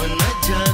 when I die.